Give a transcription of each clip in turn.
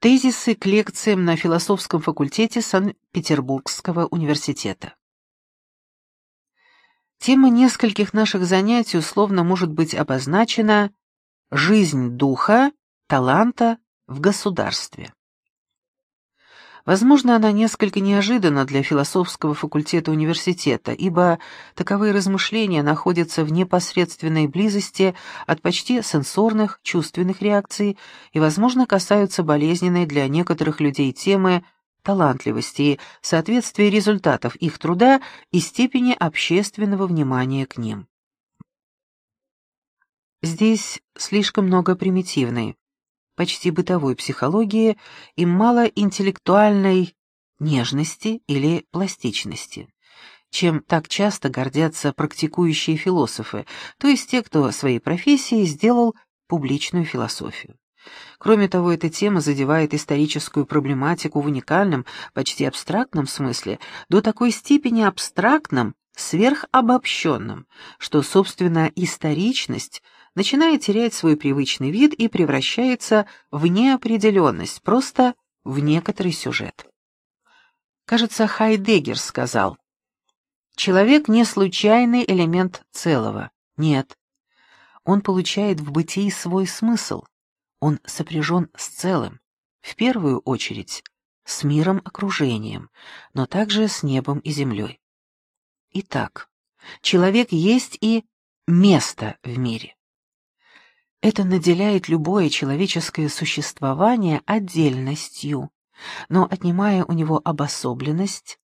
Тезисы к лекциям на философском факультете Санкт-Петербургского университета. Тема нескольких наших занятий условно может быть обозначена «Жизнь духа, таланта в государстве». Возможно, она несколько неожиданна для философского факультета университета, ибо таковые размышления находятся в непосредственной близости от почти сенсорных, чувственных реакций и, возможно, касаются болезненной для некоторых людей темы талантливости и соответствия результатов их труда и степени общественного внимания к ним. Здесь слишком много примитивной, почти бытовой психологии и мало интеллектуальной нежности или пластичности, чем так часто гордятся практикующие философы, то есть те, кто своей профессией сделал публичную философию. Кроме того, эта тема задевает историческую проблематику в уникальном, почти абстрактном смысле, до такой степени абстрактном, сверхобобщенном, что, собственно, историчность – начинает терять свой привычный вид и превращается в неопределенность, просто в некоторый сюжет. Кажется, Хайдеггер сказал, «Человек не случайный элемент целого. Нет. Он получает в бытии свой смысл. Он сопряжен с целым, в первую очередь, с миром окружением, но также с небом и землей. Итак, человек есть и место в мире. Это наделяет любое человеческое существование отдельностью, но отнимая у него обособленность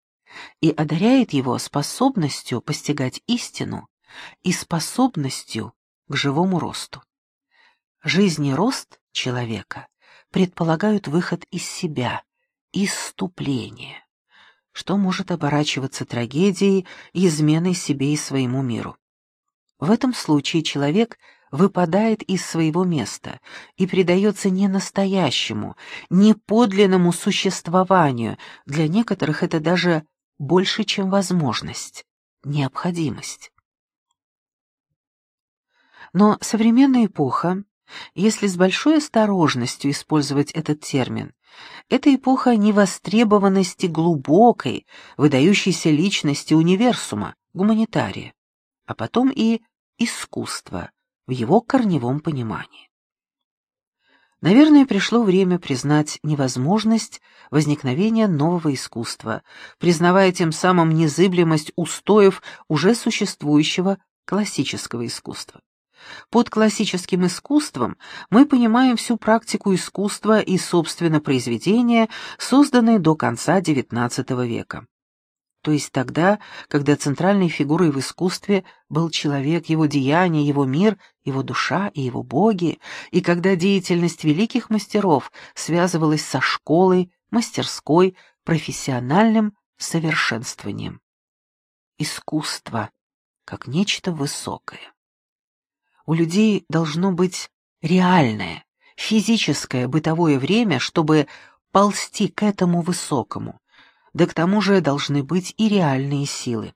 и одаряет его способностью постигать истину и способностью к живому росту. Жизнь и рост человека предполагают выход из себя, исступление, что может оборачиваться трагедией и изменой себе и своему миру. В этом случае человек – выпадает из своего места и предается не настоящему, не подлинному существованию, для некоторых это даже больше, чем возможность, необходимость. Но современная эпоха, если с большой осторожностью использовать этот термин, это эпоха невостребованности глубокой, выдающейся личности универсума, гуманитария, а потом и искусства, в его корневом понимании. Наверное, пришло время признать невозможность возникновения нового искусства, признавая тем самым незыблемость устоев уже существующего классического искусства. Под классическим искусством мы понимаем всю практику искусства и, собственно, произведения, созданные до конца XIX века то есть тогда, когда центральной фигурой в искусстве был человек, его деяния, его мир, его душа и его боги, и когда деятельность великих мастеров связывалась со школой, мастерской, профессиональным совершенствованием. Искусство как нечто высокое. У людей должно быть реальное, физическое бытовое время, чтобы ползти к этому высокому, да к тому же должны быть и реальные силы.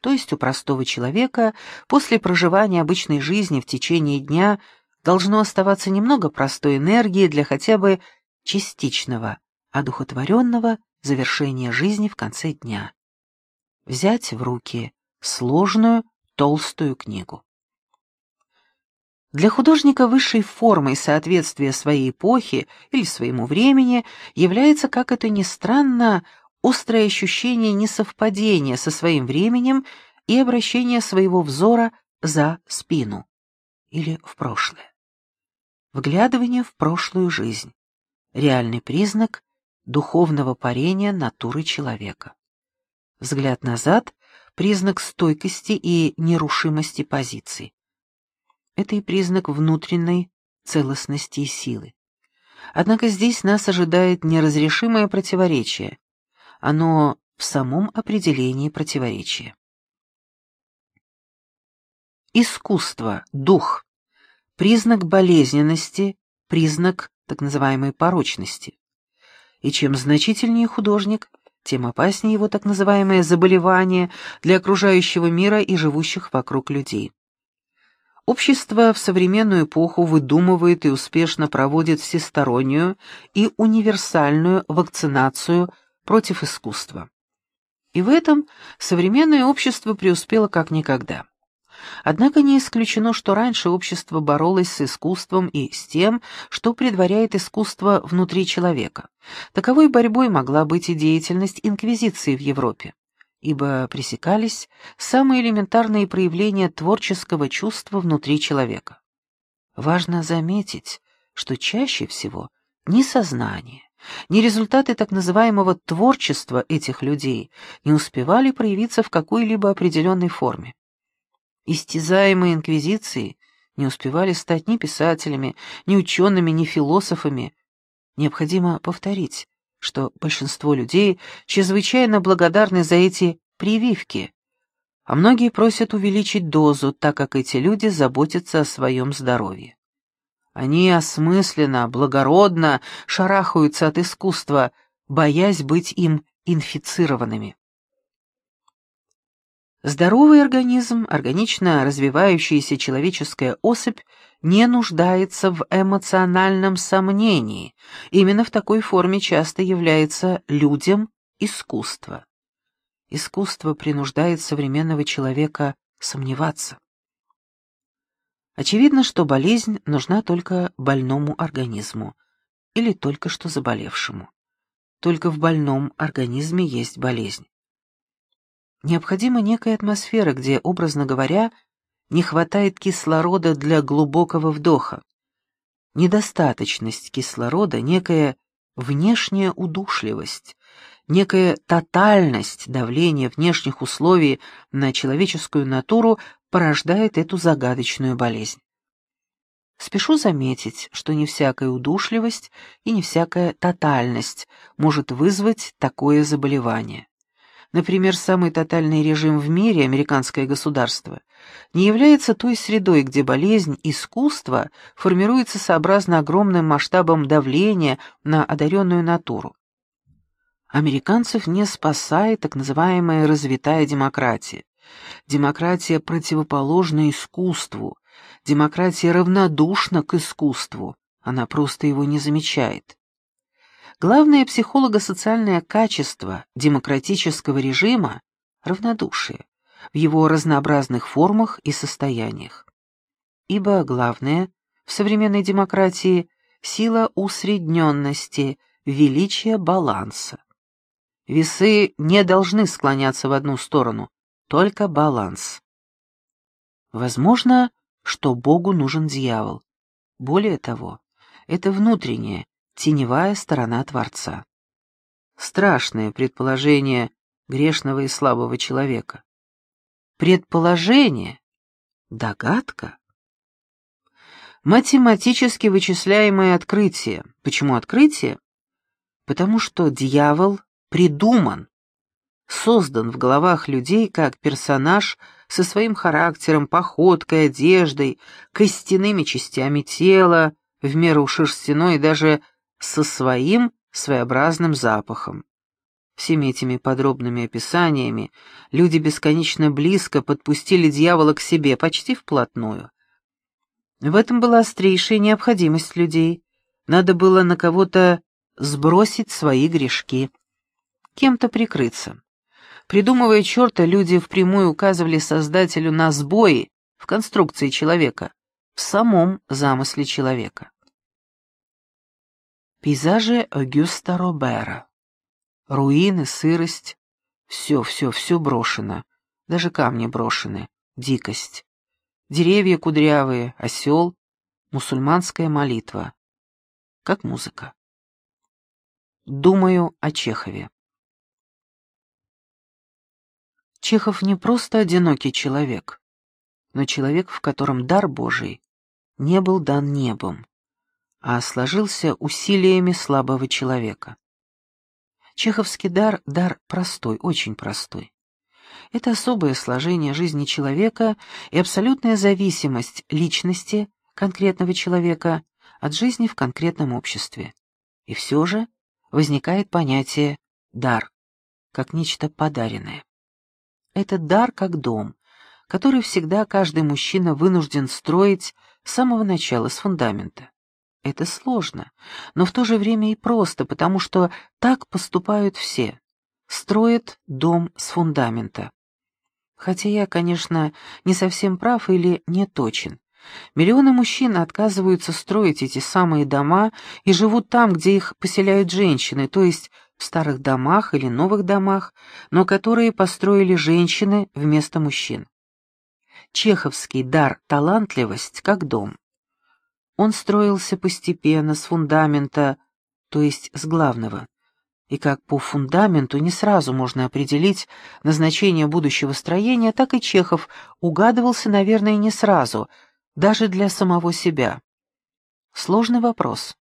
То есть у простого человека после проживания обычной жизни в течение дня должно оставаться немного простой энергии для хотя бы частичного, одухотворенного завершения жизни в конце дня. Взять в руки сложную, толстую книгу. Для художника высшей формой соответствия своей эпохи или своему времени является, как это ни странно, острое ощущение несовпадения со своим временем и обращение своего взора за спину или в прошлое. Вглядывание в прошлую жизнь — реальный признак духовного парения натуры человека. Взгляд назад — признак стойкости и нерушимости позиций. Это и признак внутренней целостности и силы. Однако здесь нас ожидает неразрешимое противоречие. Оно в самом определении противоречия. Искусство, дух, признак болезненности, признак так называемой порочности. И чем значительнее художник, тем опаснее его так называемое заболевание для окружающего мира и живущих вокруг людей. Общество в современную эпоху выдумывает и успешно проводит всестороннюю и универсальную вакцинацию против искусства. И в этом современное общество преуспело как никогда. Однако не исключено, что раньше общество боролось с искусством и с тем, что предваряет искусство внутри человека. Таковой борьбой могла быть и деятельность инквизиции в Европе ибо пресекались самые элементарные проявления творческого чувства внутри человека. Важно заметить, что чаще всего ни сознание, ни результаты так называемого творчества этих людей не успевали проявиться в какой-либо определенной форме. Истязаемые инквизицией не успевали стать ни писателями, ни учеными, ни философами. Необходимо повторить, что большинство людей чрезвычайно благодарны за эти прививки, а многие просят увеличить дозу, так как эти люди заботятся о своем здоровье. Они осмысленно, благородно шарахаются от искусства, боясь быть им инфицированными. Здоровый организм, органично развивающаяся человеческая особь не нуждается в эмоциональном сомнении. Именно в такой форме часто является людям искусство. Искусство принуждает современного человека сомневаться. Очевидно, что болезнь нужна только больному организму или только что заболевшему. Только в больном организме есть болезнь. Необходима некая атмосфера, где, образно говоря, не хватает кислорода для глубокого вдоха. Недостаточность кислорода, некая внешняя удушливость, некая тотальность давления внешних условий на человеческую натуру порождает эту загадочную болезнь. Спешу заметить, что не всякая удушливость и не всякая тотальность может вызвать такое заболевание. Например, самый тотальный режим в мире, американское государство, не является той средой, где болезнь искусства формируется сообразно огромным масштабом давления на одаренную натуру. Американцев не спасает так называемая развитая демократия. Демократия противоположна искусству, демократия равнодушна к искусству, она просто его не замечает. Главное психолого-социальное качество демократического режима — равнодушие в его разнообразных формах и состояниях. Ибо главное в современной демократии — сила усредненности, величие баланса. Весы не должны склоняться в одну сторону, только баланс. Возможно, что Богу нужен дьявол. Более того, это внутреннее, теневая сторона Творца. Страшное предположение грешного и слабого человека. Предположение? Догадка? Математически вычисляемое открытие. Почему открытие? Потому что дьявол придуман, создан в головах людей как персонаж со своим характером, походкой, одеждой, костяными частями тела, в меру шерстяной и даже со своим своеобразным запахом. Всеми этими подробными описаниями люди бесконечно близко подпустили дьявола к себе, почти вплотную. В этом была острейшая необходимость людей. Надо было на кого-то сбросить свои грешки, кем-то прикрыться. Придумывая черта, люди впрямую указывали Создателю на сбои в конструкции человека, в самом замысле человека. Пейзажи Огюста Робера. Руины, сырость. Все, все, все брошено. Даже камни брошены. Дикость. Деревья кудрявые, осел. Мусульманская молитва. Как музыка. Думаю о Чехове. Чехов не просто одинокий человек, но человек, в котором дар Божий не был дан небом а сложился усилиями слабого человека. Чеховский дар — дар простой, очень простой. Это особое сложение жизни человека и абсолютная зависимость личности конкретного человека от жизни в конкретном обществе. И все же возникает понятие «дар», как нечто подаренное. Этот дар как дом, который всегда каждый мужчина вынужден строить с самого начала, с фундамента. Это сложно, но в то же время и просто, потому что так поступают все. Строят дом с фундамента. Хотя я, конечно, не совсем прав или не точен. Миллионы мужчин отказываются строить эти самые дома и живут там, где их поселяют женщины, то есть в старых домах или новых домах, но которые построили женщины вместо мужчин. Чеховский дар талантливость как дом. Он строился постепенно с фундамента, то есть с главного. И как по фундаменту не сразу можно определить назначение будущего строения, так и Чехов угадывался, наверное, не сразу, даже для самого себя. Сложный вопрос.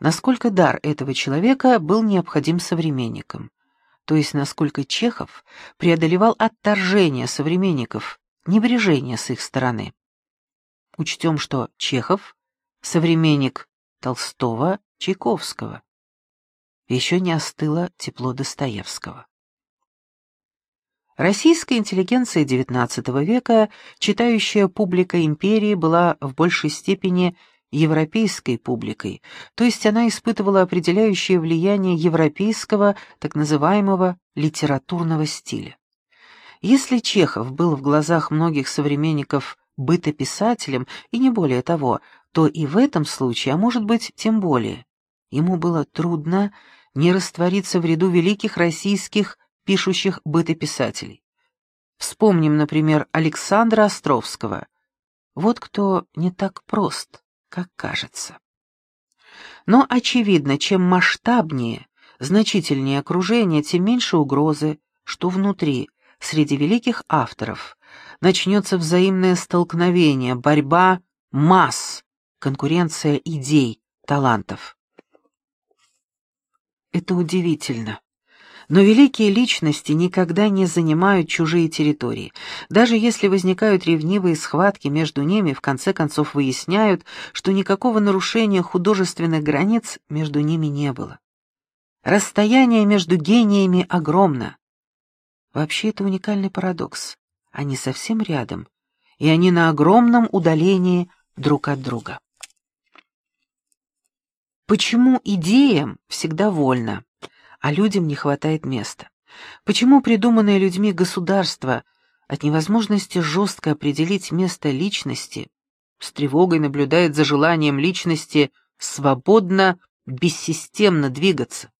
Насколько дар этого человека был необходим современникам? То есть насколько Чехов преодолевал отторжение современников, небрежение с их стороны? Учтем, что Чехов — современник Толстого, Чайковского. Еще не остыло тепло Достоевского. Российская интеллигенция XIX века, читающая публика империи, была в большей степени европейской публикой, то есть она испытывала определяющее влияние европейского, так называемого литературного стиля. Если Чехов был в глазах многих современников бытописателем, и не более того, то и в этом случае, а может быть, тем более, ему было трудно не раствориться в ряду великих российских пишущих бытописателей. Вспомним, например, Александра Островского. Вот кто не так прост, как кажется. Но очевидно, чем масштабнее, значительнее окружение, тем меньше угрозы, что внутри, среди великих авторов, начнется взаимное столкновение, борьба масс, конкуренция идей, талантов. Это удивительно. Но великие личности никогда не занимают чужие территории. Даже если возникают ревнивые схватки между ними, в конце концов выясняют, что никакого нарушения художественных границ между ними не было. Расстояние между гениями огромно. Вообще это уникальный парадокс. Они совсем рядом, и они на огромном удалении друг от друга. Почему идеям всегда вольно? а людям не хватает места? Почему придуманное людьми государство от невозможности жестко определить место личности с тревогой наблюдает за желанием личности свободно, бессистемно двигаться?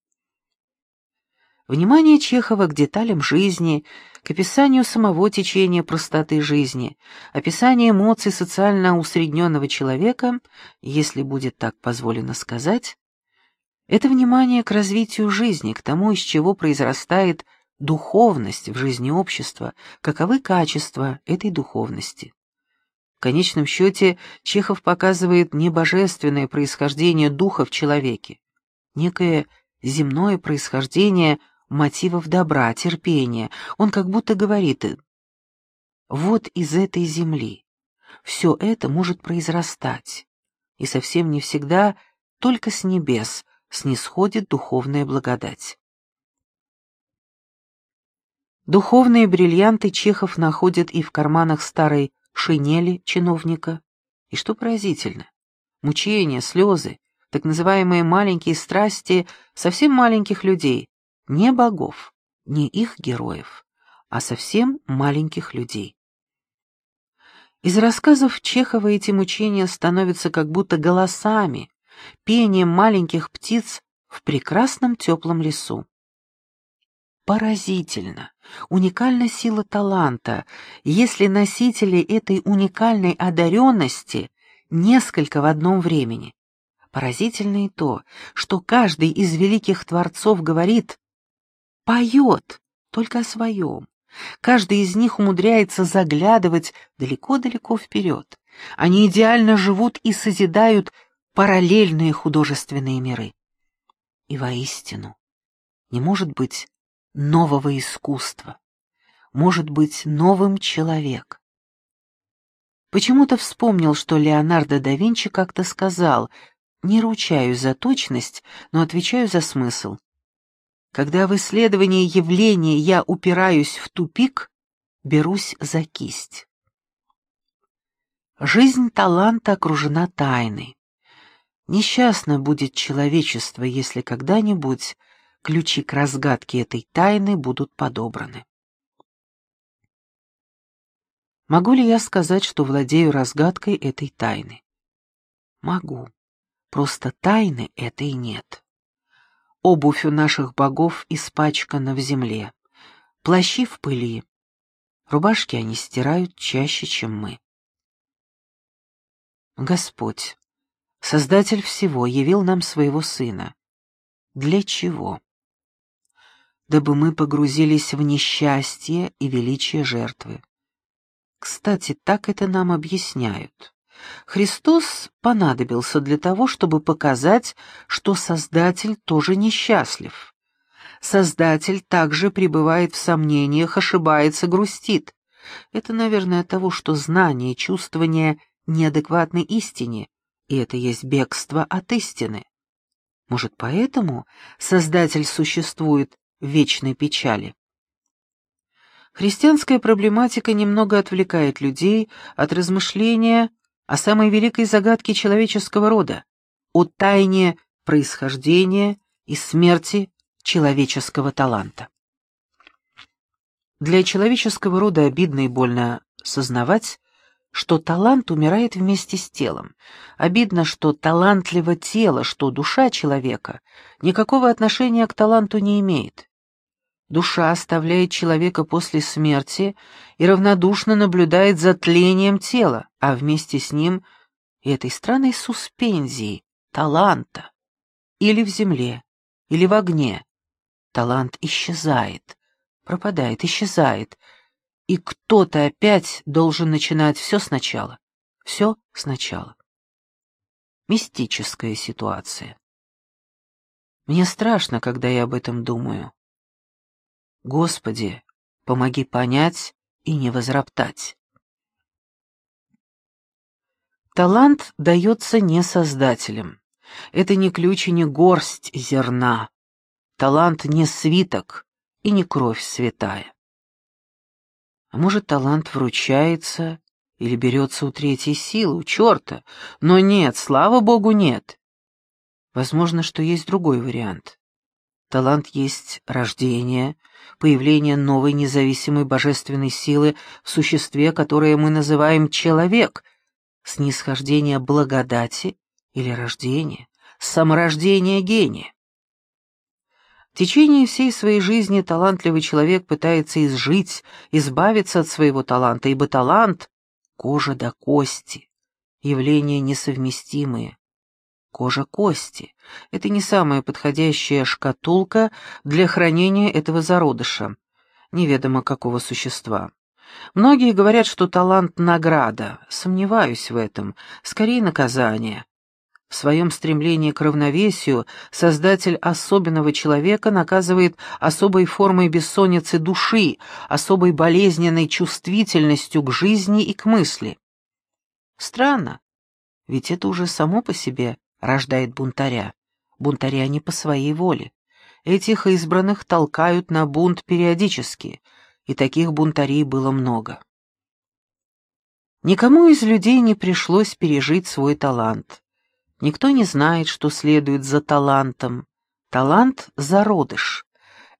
Внимание Чехова к деталям жизни, к описанию самого течения простоты жизни, описание эмоций социально усредненного человека, если будет так позволено сказать, это внимание к развитию жизни, к тому, из чего произрастает духовность в жизни общества, каковы качества этой духовности. В конечном счете Чехов показывает не божественное происхождение духа в человеке, некое земное происхождение мотивов добра, терпения. Он как будто говорит «Вот из этой земли все это может произрастать, и совсем не всегда только с небес, снисходит духовная благодать. Духовные бриллианты Чехов находит и в карманах старой шинели чиновника. И что поразительно, мучения, слезы, так называемые маленькие страсти совсем маленьких людей, не богов, не их героев, а совсем маленьких людей. Из рассказов Чехова эти мучения становятся как будто голосами, пением маленьких птиц в прекрасном теплом лесу. Поразительно, уникальна сила таланта, если носители этой уникальной одаренности несколько в одном времени. Поразительно и то, что каждый из великих творцов говорит, поет только о своем. Каждый из них умудряется заглядывать далеко-далеко вперед. Они идеально живут и созидают параллельные художественные миры. И воистину, не может быть нового искусства, может быть новым человек. Почему-то вспомнил, что Леонардо да Винчи как-то сказал «Не ручаюсь за точность, но отвечаю за смысл». Когда в исследовании явления я упираюсь в тупик, берусь за кисть. Жизнь таланта окружена тайной. Несчастно будет человечество, если когда-нибудь ключи к разгадке этой тайны будут подобраны. Могу ли я сказать, что владею разгадкой этой тайны? Могу. Просто тайны этой нет. Обувь у наших богов испачкана в земле, плащи в пыли, рубашки они стирают чаще, чем мы. Господь, Создатель всего, явил нам своего Сына. Для чего? Дабы мы погрузились в несчастье и величие жертвы. Кстати, так это нам объясняют. Христос понадобился для того, чтобы показать, что Создатель тоже несчастлив. Создатель также пребывает в сомнениях, ошибается, грустит. Это, наверное, от того, что знание, чувствование неадекватной истине, и это есть бегство от истины. Может, поэтому Создатель существует в вечной печали? Христианская проблематика немного отвлекает людей от размышления о самой великой загадке человеческого рода, о тайне происхождения и смерти человеческого таланта. Для человеческого рода обидно и больно сознавать, что талант умирает вместе с телом. Обидно, что талантливо тело, что душа человека никакого отношения к таланту не имеет. Душа оставляет человека после смерти и равнодушно наблюдает за тлением тела, а вместе с ним и этой странной суспензии, таланта. Или в земле, или в огне. Талант исчезает, пропадает, исчезает, и кто-то опять должен начинать все сначала. Все сначала. Мистическая ситуация. Мне страшно, когда я об этом думаю. Господи, помоги понять и не возроптать. Талант дается не создателем. Это не ключ и не горсть зерна. Талант не свиток и не кровь святая. А может, талант вручается или берется у третьей силы, у черта, но нет, слава богу, нет. Возможно, что есть другой вариант. Талант есть рождение, появление новой независимой божественной силы в существе, которое мы называем человек, снисхождение благодати или рождение, саморождение гения. В течение всей своей жизни талантливый человек пытается изжить, избавиться от своего таланта, ибо талант — кожа до кости, явления несовместимые, Кожа кости — это не самая подходящая шкатулка для хранения этого зародыша, неведомо какого существа. Многие говорят, что талант — награда. Сомневаюсь в этом. Скорее, наказание. В своем стремлении к равновесию создатель особенного человека наказывает особой формой бессонницы души, особой болезненной чувствительностью к жизни и к мысли. Странно, ведь это уже само по себе рождает бунтаря. Бунтаря не по своей воле. Этих избранных толкают на бунт периодически, и таких бунтарей было много. Никому из людей не пришлось пережить свой талант. Никто не знает, что следует за талантом. Талант — зародыш.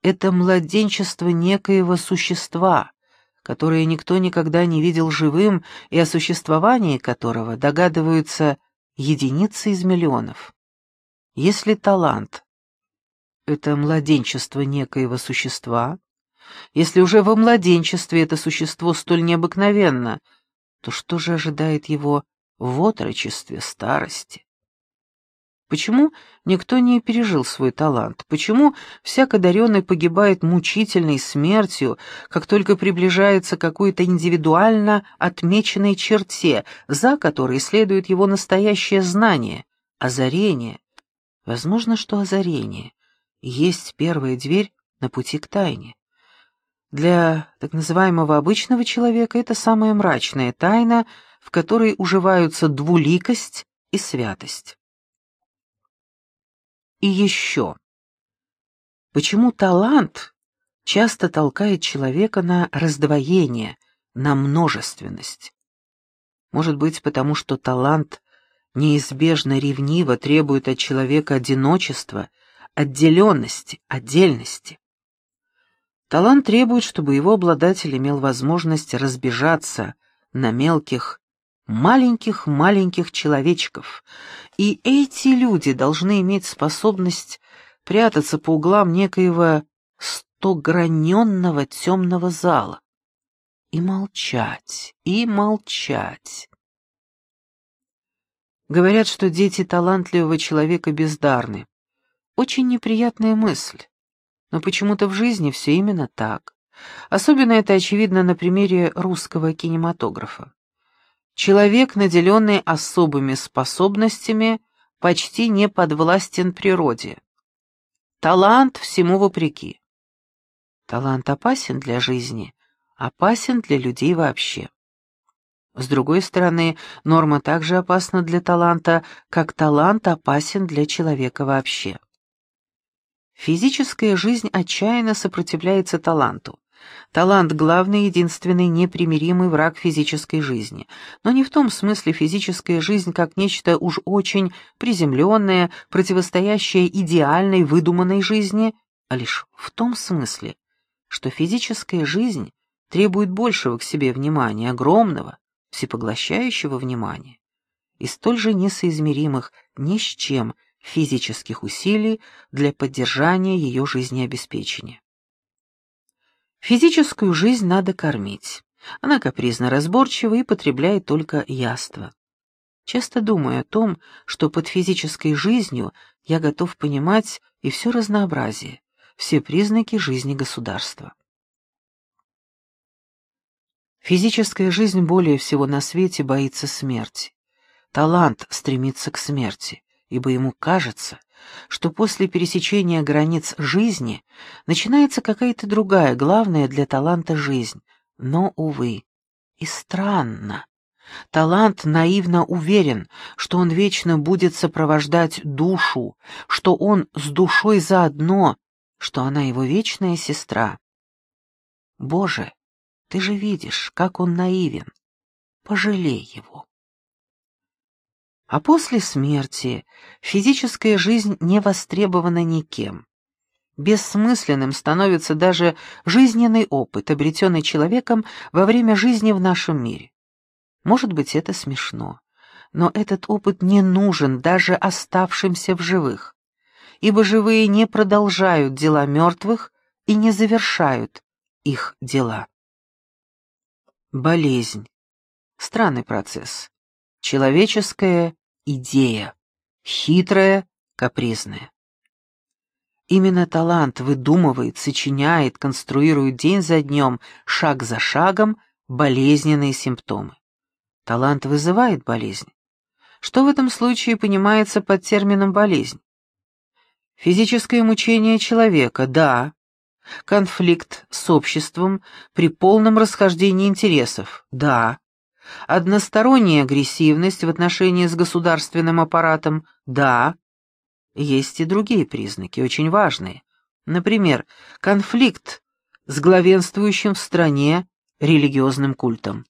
Это младенчество некоего существа, которое никто никогда не видел живым и о существовании которого догадываются единицы из миллионов. Если талант — это младенчество некоего существа, если уже во младенчестве это существо столь необыкновенно, то что же ожидает его в отрочестве старости? Почему никто не пережил свой талант? Почему всяк одаренный погибает мучительной смертью, как только приближается к какой-то индивидуально отмеченной черте, за которой следует его настоящее знание, озарение? Возможно, что озарение есть первая дверь на пути к тайне. Для так называемого обычного человека это самая мрачная тайна, в которой уживаются двуликость и святость. И еще. Почему талант часто толкает человека на раздвоение, на множественность? Может быть, потому что талант неизбежно ревниво требует от человека одиночества, отделенности, отдельности. Талант требует, чтобы его обладатель имел возможность разбежаться на мелких, маленьких-маленьких человечков, и эти люди должны иметь способность прятаться по углам некоего стограненного темного зала. И молчать, и молчать. Говорят, что дети талантливого человека бездарны. Очень неприятная мысль. Но почему-то в жизни все именно так. Особенно это очевидно на примере русского кинематографа. Человек, наделенный особыми способностями, почти не подвластен природе. Талант всему вопреки. Талант опасен для жизни, опасен для людей вообще. С другой стороны, норма также опасна для таланта, как талант опасен для человека вообще. Физическая жизнь отчаянно сопротивляется таланту. Талант — главный, единственный, непримиримый враг физической жизни. Но не в том смысле физическая жизнь как нечто уж очень приземленное, противостоящее идеальной, выдуманной жизни, а лишь в том смысле, что физическая жизнь требует большего к себе внимания, огромного, всепоглощающего внимания и столь же несоизмеримых ни с чем физических усилий для поддержания ее жизнеобеспечения. Физическую жизнь надо кормить. Она капризно разборчива и потребляет только яство. Часто думаю о том, что под физической жизнью я готов понимать и все разнообразие, все признаки жизни государства. Физическая жизнь более всего на свете боится смерти. Талант стремится к смерти, ибо ему кажется, что после пересечения границ жизни начинается какая-то другая, главная для таланта жизнь. Но, увы, и странно. Талант наивно уверен, что он вечно будет сопровождать душу, что он с душой заодно, что она его вечная сестра. Боже, ты же видишь, как он наивен. Пожалей его. А после смерти физическая жизнь не востребована никем. Бессмысленным становится даже жизненный опыт, обретенный человеком во время жизни в нашем мире. Может быть, это смешно, но этот опыт не нужен даже оставшимся в живых ибо живые не продолжают дела мертвых и не завершают их дела. Болезнь. Странный процесс. Человеческая идея. Хитрая, капризная. Именно талант выдумывает, сочиняет, конструирует день за днем, шаг за шагом болезненные симптомы. Талант вызывает болезнь. Что в этом случае понимается под термином «болезнь»? Физическое мучение человека, да. Конфликт с обществом при полном расхождении интересов, да. Односторонняя агрессивность в отношении с государственным аппаратом, да. Есть и другие признаки, очень важные. Например, конфликт с главенствующим в стране религиозным культом.